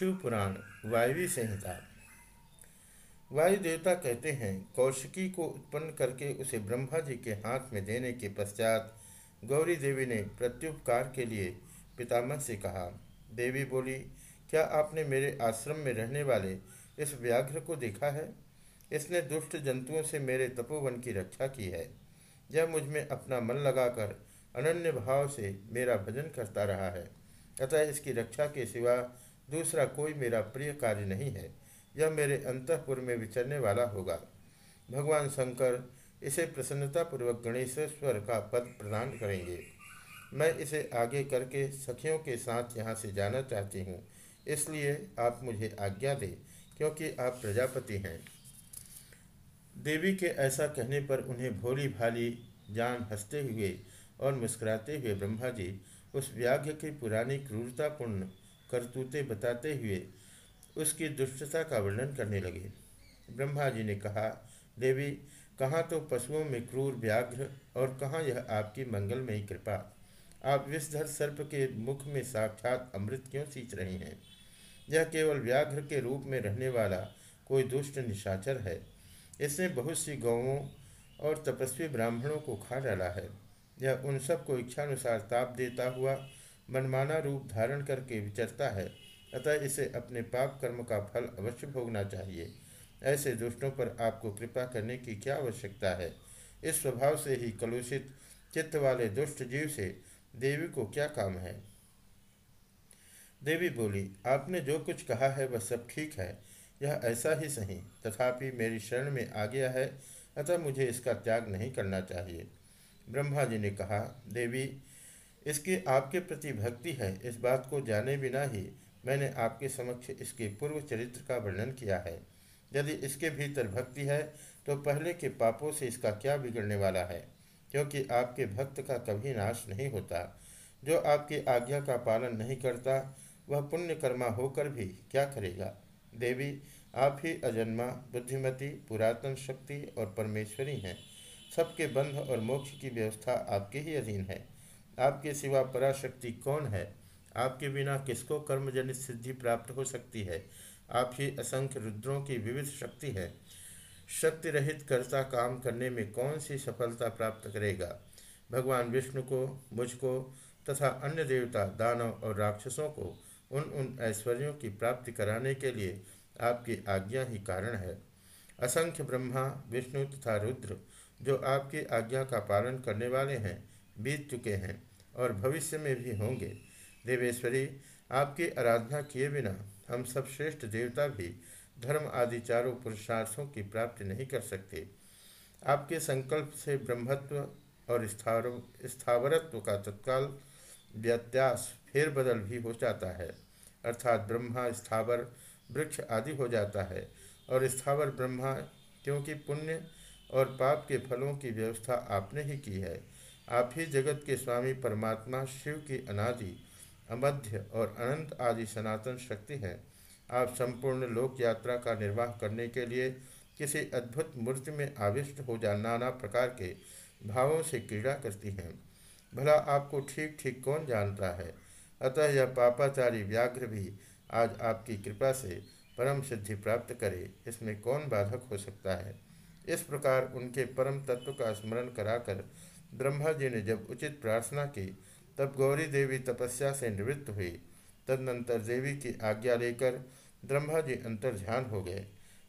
शिव पुराण वायवी संहिता। वायु देवता कहते हैं, कौशिकी को उत्पन्न करके उसे ब्रह्मा जी के हाथ में देने के पश्चात गौरी देवी ने प्रत्युपकार के लिए पितामह से कहा, देवी बोली, क्या आपने मेरे आश्रम में रहने वाले इस व्याघ्र को देखा है? इसने दुष्ट जंतुओं से मेरे तपोवन की रक्षा की है। यह मुझमें अपना मन लगाकर अनन्य भाव से मेरा भजन करता रहा है। अतः इसकी रक्षा के सिवा दूसरा कोई मेरा प्रिय कार्य नहीं है, यह मेरे अंतपुर में विचरने वाला होगा। भगवान शंकर इसे प्रसन्नतापूर्वक गणेश्वर का पद प्रदान करेंगे। मैं इसे आगे करके सखियों के साथ यहाँ से जाना चाहती हूँ, इसलिए आप मुझे आज्ञा दें, क्योंकि आप प्रजापति हैं। देवी के ऐसा कहने पर उन्हें भोली भाली जान हँसते हुए और मुस्कुराते हुए ब्रह्मा जी, उस व्याघ्र की पुरानी क्रूरतापूर्ण करतूते बताते हुए उसकी दुष्टता का वर्णन करने लगे। ब्रह्मा जी ने कहा, देवी, कहाँ तो पशुओं में क्रूर व्याघ्र और कहाँ यह आपकी मंगलमयी कृपा? आप विषधर सर्प के मुख में साक्षात अमृत क्यों सींच रही हैं? यह केवल व्याघ्र के रूप में रहने वाला कोई दुष्ट निशाचर है। इसने बहुत सी गौवों और तपस्वी ब्राह्मणों को खा डाला है। यह उन सबको इच्छानुसार ताप देता हुआ मनमाना रूप धारण करके विचरता है, अतः इसे अपने पाप कर्म का फल अवश्य भोगना चाहिए। ऐसे दुष्टों पर आपको कृपा करने की क्या आवश्यकता है? इस स्वभाव से ही कलुषित चित्त वाले दुष्ट जीव से देवी को क्या काम है? देवी बोली, आपने जो कुछ कहा है वह सब ठीक है। यह ऐसा ही सही, तथापि मेरी शरण में आ गया है, अतः मुझे इसका त्याग नहीं करना चाहिए। ब्रह्मा जी ने कहा, देवी इसकी आपके प्रति भक्ति है। इस बात को जाने बिना ही मैंने आपके समक्ष इसके पूर्व चरित्र का वर्णन किया है। यदि इसके भीतर भक्ति है तो पहले के पापों से इसका क्या बिगड़ने वाला है? क्योंकि आपके भक्त का कभी नाश नहीं होता। जो आपकी आज्ञा का पालन नहीं करता, वह पुण्य कर्मा होकर भी क्या करेगा? देवी, आप ही अजन्मा, बुद्धिमती, पुरातन शक्ति और परमेश्वरी हैं। सबके बंध और मोक्ष की व्यवस्था आपके ही अधीन है। आपके सिवा पराशक्ति कौन है? आपके बिना किसको कर्मजनित सिद्धि प्राप्त हो सकती है? आप ही असंख्य रुद्रों की विविध शक्ति है। शक्ति रहित कर्ता काम करने में कौन सी सफलता प्राप्त करेगा? भगवान विष्णु को, मुझको तथा अन्य देवता, दानव और राक्षसों को उन उन ऐश्वर्यों की प्राप्ति कराने के लिए आपकी आज्ञा ही कारण है। असंख्य ब्रह्मा, विष्णु तथा रुद्र, जो आपकी आज्ञा का पालन करने वाले हैं, बीत चुके हैं। और भविष्य में भी होंगे। देवेश्वरी, आपकी आराधना किए बिना हम सब श्रेष्ठ देवता भी धर्म आदि चारों पुरुषार्थों की प्राप्ति नहीं कर सकते। आपके संकल्प से ब्रह्मत्व और स्थावरत्व का तत्काल व्यत्यास फेरबदल भी हो जाता है। अर्थात ब्रह्मा, स्थावर, वृक्ष आदि हो जाता है। और स्थावर ब्रह्मा, क्योंकि पुण्य और पाप के फलों की व्यवस्था आपने ही की है। आप ही जगत के स्वामी परमात्मा, शिव की अनादि, अमध्य और अनंत आदि सनातन शक्ति हैं। आप संपूर्ण लोक यात्रा का निर्वाह करने के लिए किसी अद्भुत मूर्ति में आविष्ट हो जा नाना प्रकार के भावों से क्रीड़ा करती हैं। भला आपको ठीक ठीक कौन जानता है? अतः यह पापाचारी व्याघ्र भी आज आपकी कृपा से परम सिद्धि प्राप्त करे, इसमें कौन बाधक हो सकता है? इस प्रकार उनके परम तत्व का स्मरण कराकर ब्रह्मा जी ने जब उचित प्रार्थना की, तब गौरी देवी तपस्या से निवृत्त हुई। तदनंतर देवी की आज्ञा लेकर ब्रह्मा जी अंतर ध्यान हो गए।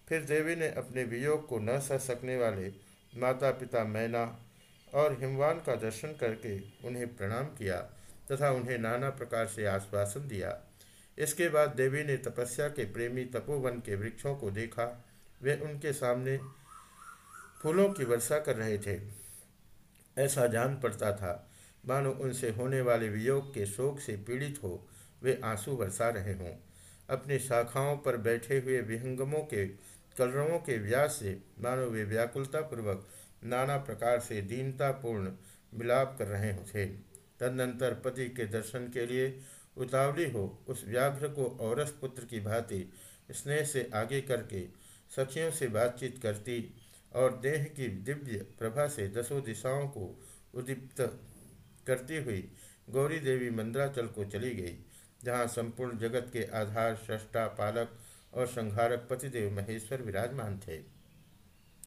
फिर देवी ने अपने वियोग को न सह सकने वाले माता पिता मैना और हिमवान का दर्शन करके उन्हें प्रणाम किया तथा उन्हें नाना प्रकार से आश्वासन दिया। इसके बाद देवी ने तपस्या के प्रेमी तपोवन के वृक्षों को देखा। वे उनके सामने फूलों की वर्षा कर रहे थे। ऐसा जान पड़ता था। मानो उनसे होने वाले वियोग के शोक से पीड़ित हो, वे आँसू बरसा रहे हों। अपनी शाखाओं पर बैठे हुए विहंगमों के, कलरवों के व्यास से, मानो वे व्याकुलतापूर्वक नाना प्रकार से दीनतापूर्ण मिलाप कर रहे थे तदनंतर पति के दर्शन के लिए उतावली हो, उस व्याघ्र को औरस पुत्र की भांति स्नेह से आगे करके सखियों से बातचीत करती और देह की दिव्य प्रभा से दसों दिशाओं को उदीप्त करती हुई गौरी देवी मंद्राचल को चली गई, जहाँ संपूर्ण जगत के आधार सृष्टा पालक और संहारक पतिदेव महेश्वर विराजमान थे।